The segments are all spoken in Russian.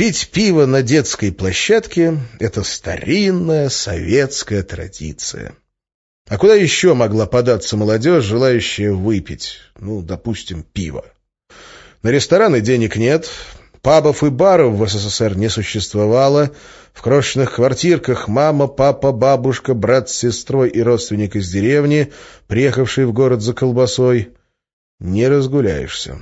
Пить пиво на детской площадке — это старинная советская традиция. А куда еще могла податься молодежь, желающая выпить, ну, допустим, пиво? На рестораны денег нет, пабов и баров в СССР не существовало, в крошечных квартирках мама, папа, бабушка, брат с сестрой и родственник из деревни, приехавший в город за колбасой, не разгуляешься.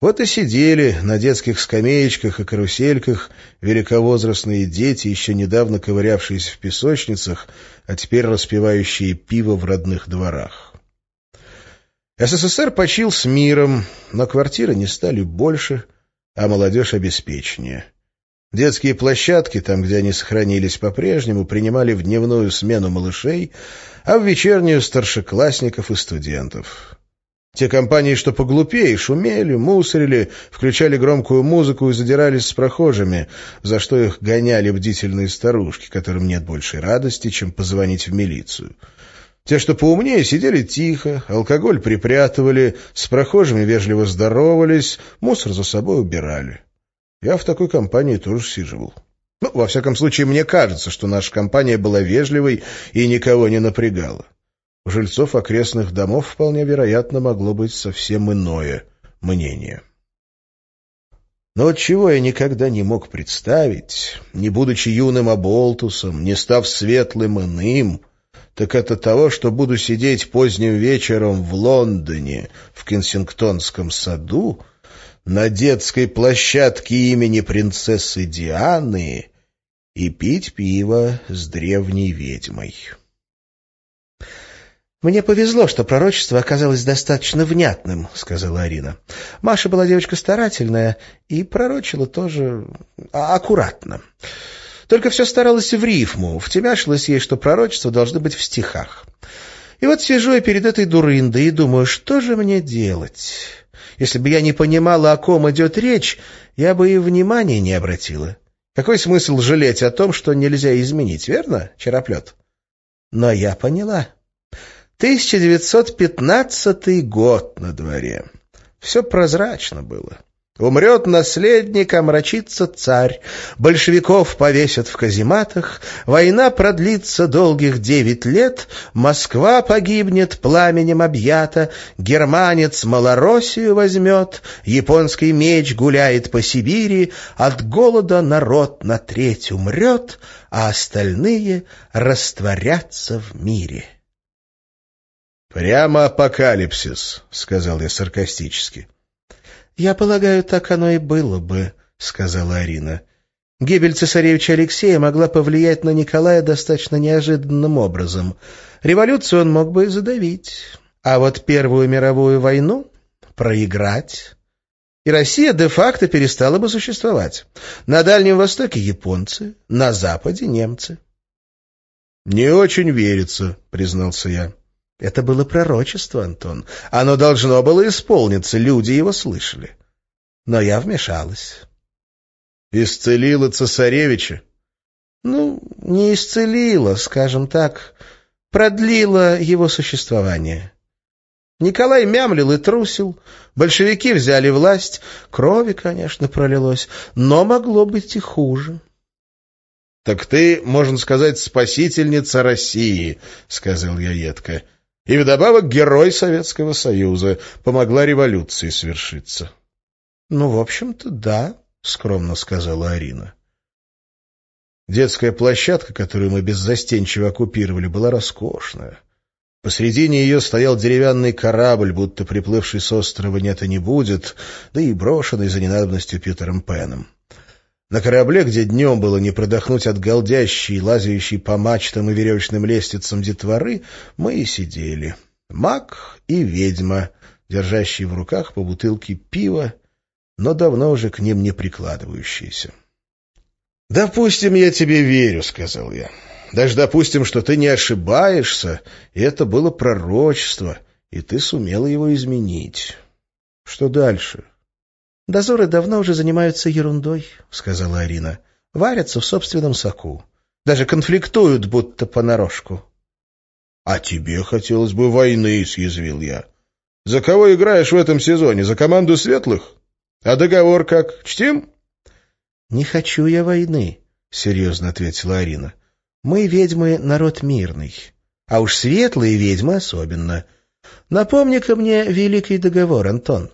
Вот и сидели на детских скамеечках и карусельках великовозрастные дети, еще недавно ковырявшиеся в песочницах, а теперь распивающие пиво в родных дворах. СССР почил с миром, но квартиры не стали больше, а молодежь обеспеченнее. Детские площадки, там, где они сохранились по-прежнему, принимали в дневную смену малышей, а в вечернюю — старшеклассников и студентов. Те компании, что поглупее, шумели, мусорили, включали громкую музыку и задирались с прохожими, за что их гоняли бдительные старушки, которым нет большей радости, чем позвонить в милицию. Те, что поумнее, сидели тихо, алкоголь припрятывали, с прохожими вежливо здоровались, мусор за собой убирали. Я в такой компании тоже сиживал. Ну, во всяком случае, мне кажется, что наша компания была вежливой и никого не напрягала. Жильцов окрестных домов вполне вероятно могло быть совсем иное мнение. Но от чего я никогда не мог представить, не будучи юным оболтусом, не став светлым иным, так это того, что буду сидеть поздним вечером в Лондоне, в Кенсингтонском саду, на детской площадке имени принцессы Дианы и пить пиво с древней ведьмой. «Мне повезло, что пророчество оказалось достаточно внятным», — сказала Арина. «Маша была девочка старательная и пророчила тоже а, аккуратно. Только все старалась в рифму, втемяшилась ей, что пророчества должны быть в стихах. И вот сижу я перед этой дурындой и думаю, что же мне делать? Если бы я не понимала, о ком идет речь, я бы и внимания не обратила. Какой смысл жалеть о том, что нельзя изменить, верно, Чероплет? Но я поняла». 1915 год на дворе. Все прозрачно было. Умрет наследник, омрачится царь, большевиков повесят в казематах, война продлится долгих девять лет, Москва погибнет пламенем объята, германец Малороссию возьмет, японский меч гуляет по Сибири, от голода народ на треть умрет, а остальные растворятся в мире. «Прямо апокалипсис», — сказал я саркастически. «Я полагаю, так оно и было бы», — сказала Арина. Гибель цесаревича Алексея могла повлиять на Николая достаточно неожиданным образом. Революцию он мог бы и задавить, а вот Первую мировую войну проиграть. И Россия де-факто перестала бы существовать. На Дальнем Востоке японцы, на Западе немцы. «Не очень верится», — признался я. Это было пророчество, Антон. Оно должно было исполниться, люди его слышали. Но я вмешалась. Исцелила цесаревича? Ну, не исцелила, скажем так, продлила его существование. Николай мямлил и трусил, большевики взяли власть, крови, конечно, пролилось, но могло быть и хуже. — Так ты, можно сказать, спасительница России, — сказал я едко. И вдобавок герой Советского Союза помогла революции свершиться. — Ну, в общем-то, да, — скромно сказала Арина. Детская площадка, которую мы беззастенчиво оккупировали, была роскошная. Посредине ее стоял деревянный корабль, будто приплывший с острова нет и не будет, да и брошенный за ненадобностью Питером Пеном. На корабле, где днем было не продохнуть от голдящей, лазающей по мачтам и веревочным лестницам детворы, мы и сидели. Маг и ведьма, держащие в руках по бутылке пива, но давно уже к ним не прикладывающиеся. «Допустим, я тебе верю», — сказал я. «Даже допустим, что ты не ошибаешься, и это было пророчество, и ты сумела его изменить. Что дальше?» «Дозоры давно уже занимаются ерундой», — сказала Арина. «Варятся в собственном соку. Даже конфликтуют, будто понарошку». «А тебе хотелось бы войны», — съязвил я. «За кого играешь в этом сезоне? За команду светлых? А договор как? Чтим?» Не хочу я войны, — серьезно ответила Арина. Мы, ведьмы, народ мирный. А уж светлые ведьмы особенно. Напомни-ка мне Великий договор, Антон.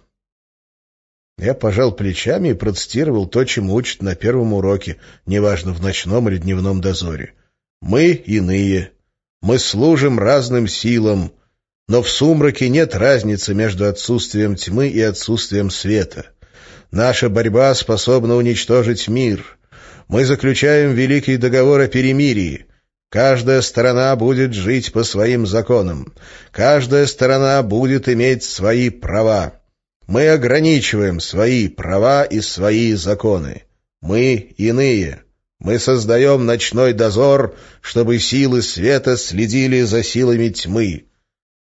Я пожал плечами и процитировал то, чему учат на первом уроке, неважно, в ночном или дневном дозоре. Мы иные. Мы служим разным силам, но в сумраке нет разницы между отсутствием тьмы и отсутствием света. Наша борьба способна уничтожить мир. Мы заключаем великий договор о перемирии. Каждая сторона будет жить по своим законам. Каждая сторона будет иметь свои права. Мы ограничиваем свои права и свои законы. Мы иные. Мы создаем ночной дозор, чтобы силы света следили за силами тьмы.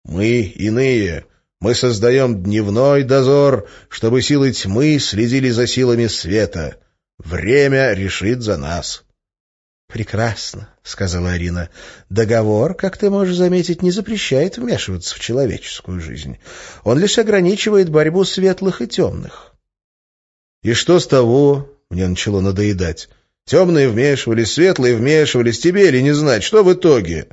Мы иные. Мы создаем дневной дозор, чтобы силы тьмы следили за силами света. Время решит за нас. «Прекрасно», — сказала Арина. «Договор, как ты можешь заметить, не запрещает вмешиваться в человеческую жизнь. Он лишь ограничивает борьбу светлых и темных». «И что с того?» — мне начало надоедать. «Темные вмешивались, светлые вмешивались, тебе или не знать, что в итоге?»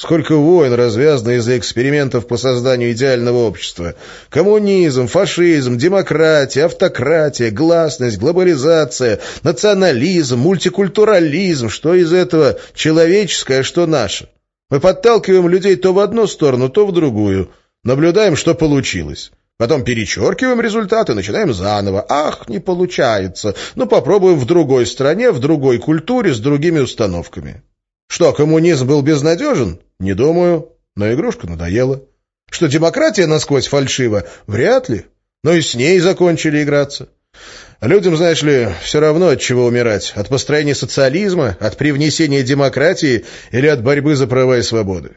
Сколько войн развязано из-за экспериментов по созданию идеального общества. Коммунизм, фашизм, демократия, автократия, гласность, глобализация, национализм, мультикультурализм. Что из этого человеческое, а что наше? Мы подталкиваем людей то в одну сторону, то в другую. Наблюдаем, что получилось. Потом перечеркиваем результаты, начинаем заново. Ах, не получается. Ну, попробуем в другой стране, в другой культуре, с другими установками. Что, коммунизм был безнадежен? Не думаю. Но игрушка надоела. Что демократия насквозь фальшива? Вряд ли. Но и с ней закончили играться. Людям, знаешь ли, все равно от чего умирать. От построения социализма, от привнесения демократии или от борьбы за права и свободы.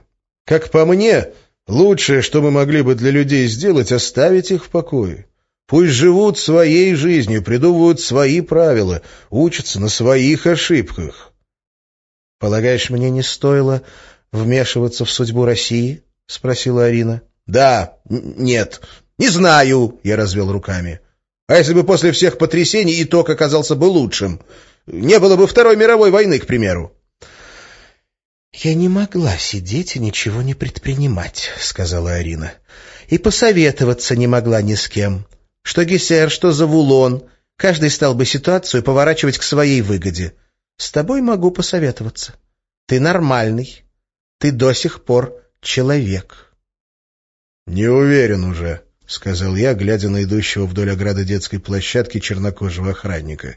Как по мне, лучшее, что мы могли бы для людей сделать, оставить их в покое. Пусть живут своей жизнью, придумывают свои правила, учатся на своих ошибках. «Полагаешь, мне не стоило вмешиваться в судьбу России?» — спросила Арина. «Да, нет, не знаю», — я развел руками. «А если бы после всех потрясений итог оказался бы лучшим? Не было бы Второй мировой войны, к примеру». «Я не могла сидеть и ничего не предпринимать», — сказала Арина. «И посоветоваться не могла ни с кем. Что Гессер, что Завулон. Каждый стал бы ситуацию поворачивать к своей выгоде. С тобой могу посоветоваться. Ты нормальный. Ты до сих пор человек. — Не уверен уже, — сказал я, глядя на идущего вдоль ограды детской площадки чернокожего охранника.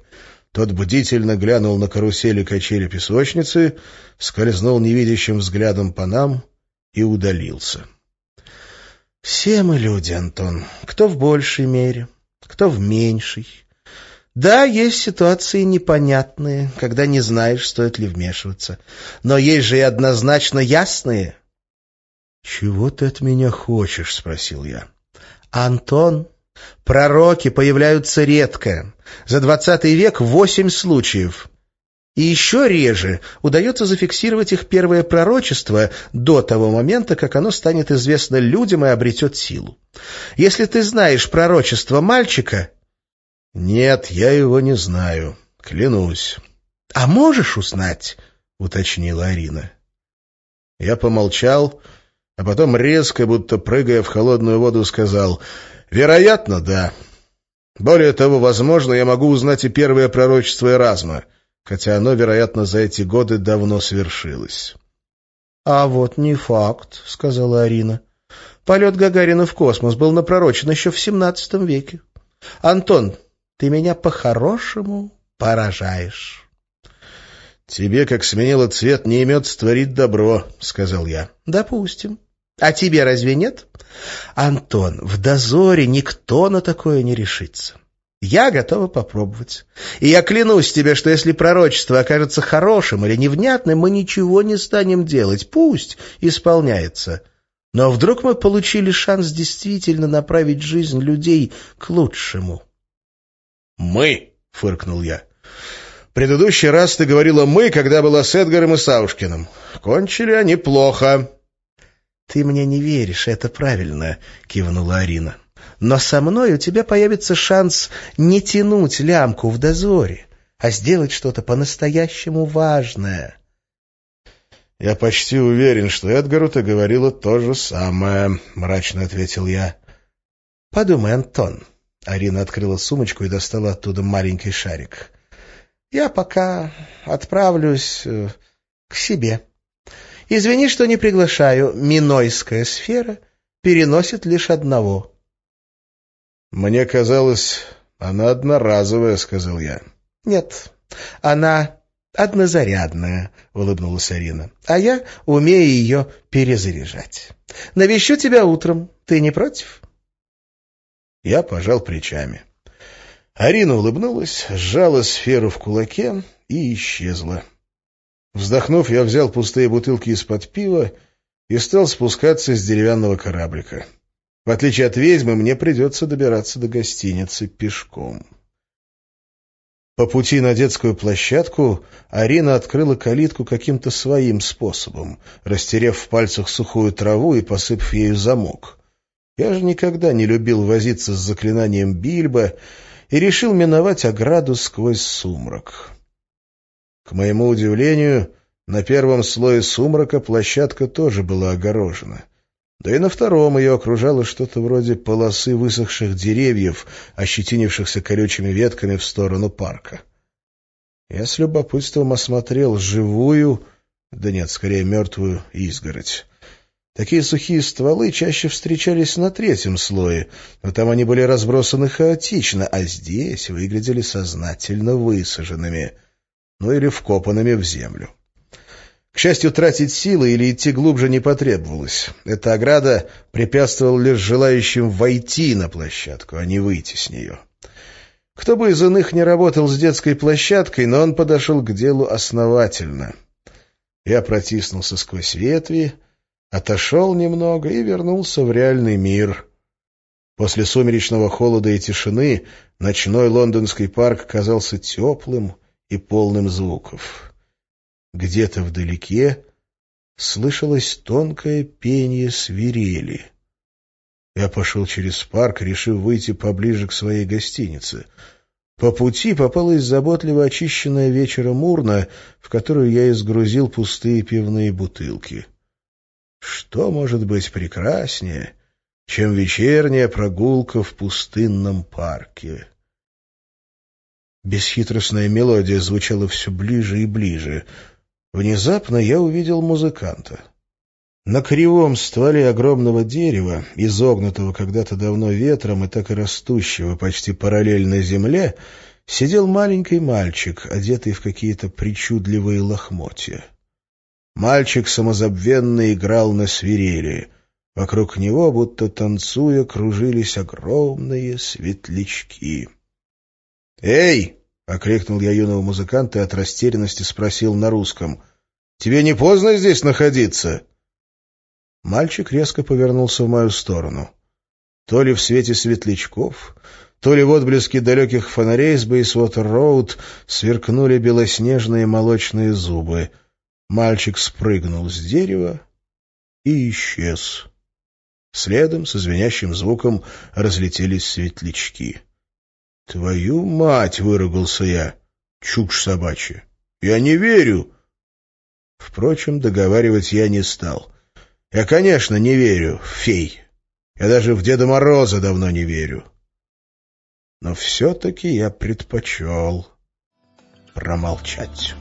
Тот бдительно глянул на карусели качели песочницы, скользнул невидящим взглядом по нам и удалился. — Все мы люди, Антон. Кто в большей мере, кто в меньшей. Да, есть ситуации непонятные, когда не знаешь, стоит ли вмешиваться. Но есть же и однозначно ясные. — Чего ты от меня хочешь? — спросил я. — Антон, пророки появляются редко. За двадцатый век восемь случаев. И еще реже удается зафиксировать их первое пророчество до того момента, как оно станет известно людям и обретет силу. Если ты знаешь пророчество мальчика, «Нет, я его не знаю. Клянусь». «А можешь узнать?» — уточнила Арина. Я помолчал, а потом резко, будто прыгая в холодную воду, сказал «Вероятно, да. Более того, возможно, я могу узнать и первое пророчество Эразма, хотя оно, вероятно, за эти годы давно свершилось». «А вот не факт», — сказала Арина. «Полет Гагарина в космос был напророчен еще в XVII веке. Антон, ты меня по-хорошему поражаешь. — Тебе, как сменило цвет, не имется творить добро, — сказал я. — Допустим. А тебе разве нет? Антон, в дозоре никто на такое не решится. Я готова попробовать. И я клянусь тебе, что если пророчество окажется хорошим или невнятным, мы ничего не станем делать. Пусть исполняется. Но вдруг мы получили шанс действительно направить жизнь людей к лучшему. «Мы», — фыркнул я. «Предыдущий раз ты говорила «мы», когда была с Эдгаром и Саушкиным. Кончили они плохо». «Ты мне не веришь, это правильно», — кивнула Арина. «Но со мной у тебя появится шанс не тянуть лямку в дозоре, а сделать что-то по-настоящему важное. — Я почти уверен, что Эдгару ты говорила то же самое, — мрачно ответил я. — Подумай, Антон. Арина открыла сумочку и достала оттуда маленький шарик. — Я пока отправлюсь э, к себе. Извини, что не приглашаю. Минойская сфера переносит лишь одного. — Мне казалось, она одноразовая, — сказал я. — Нет, она однозарядная, — улыбнулась Арина. — А я умею ее перезаряжать. Навещу тебя утром. Ты не против? Я пожал плечами. Арина улыбнулась, сжала сферу в кулаке и исчезла. Вздохнув, я взял пустые бутылки из-под пива и стал спускаться с деревянного кораблика. В отличие от ведьмы, мне придется добираться до гостиницы пешком. По пути на детскую площадку Арина открыла калитку каким-то своим способом, растерев в пальцах сухую траву и посыпав ею замок. Я же никогда не любил возиться с заклинанием Бильбо и решил миновать ограду сквозь сумрак. К моему удивлению, на первом слое сумрака площадка тоже была огорожена. Да и на втором ее окружало что-то вроде полосы высохших деревьев, ощетинившихся колючими ветками в сторону парка. Я с любопытством осмотрел живую, да нет, скорее мертвую изгородь. Такие сухие стволы чаще встречались на третьем слое, но там они были разбросаны хаотично, а здесь выглядели сознательно высаженными — ну или вкопанными в землю. К счастью, тратить силы или идти глубже не потребовалось. Эта ограда препятствовала лишь желающим войти на площадку, а не выйти с нее. Кто бы из иных не работал с детской площадкой, но он подошел к делу основательно. Я протиснулся сквозь ветви, отошел немного и вернулся в реальный мир. После сумеречного холода и тишины ночной лондонский парк казался теплым, и полным звуков. Где-то вдалеке слышалось тонкое пение свирели. Я пошел через парк, решив выйти поближе к своей гостинице. По пути попалась заботливо очищенная вечером урна, в которую я изгрузил пустые пивные бутылки. Что может быть прекраснее, чем вечерняя прогулка в пустынном парке? Бесхитростная мелодия звучала все ближе и ближе. Внезапно я увидел музыканта. На кривом стволе огромного дерева, изогнутого когда-то давно ветром и так и растущего почти параллельно земле, сидел маленький мальчик, одетый в какие-то причудливые лохмотья. Мальчик самозабвенно играл на свирели. Вокруг него, будто танцуя, кружились огромные светлячки. «Эй!» — окликнул я юного музыканта и от растерянности спросил на русском. «Тебе не поздно здесь находиться?» Мальчик резко повернулся в мою сторону. То ли в свете светлячков, то ли в отблеске далеких фонарей с Бейсвотер-Роуд сверкнули белоснежные молочные зубы. Мальчик спрыгнул с дерева и исчез. Следом со звенящим звуком разлетелись светлячки. «Твою мать!» — выругался я. «Чушь собачья! Я не верю!» Впрочем, договаривать я не стал. Я, конечно, не верю в фей. Я даже в Деда Мороза давно не верю. Но все-таки я предпочел промолчать».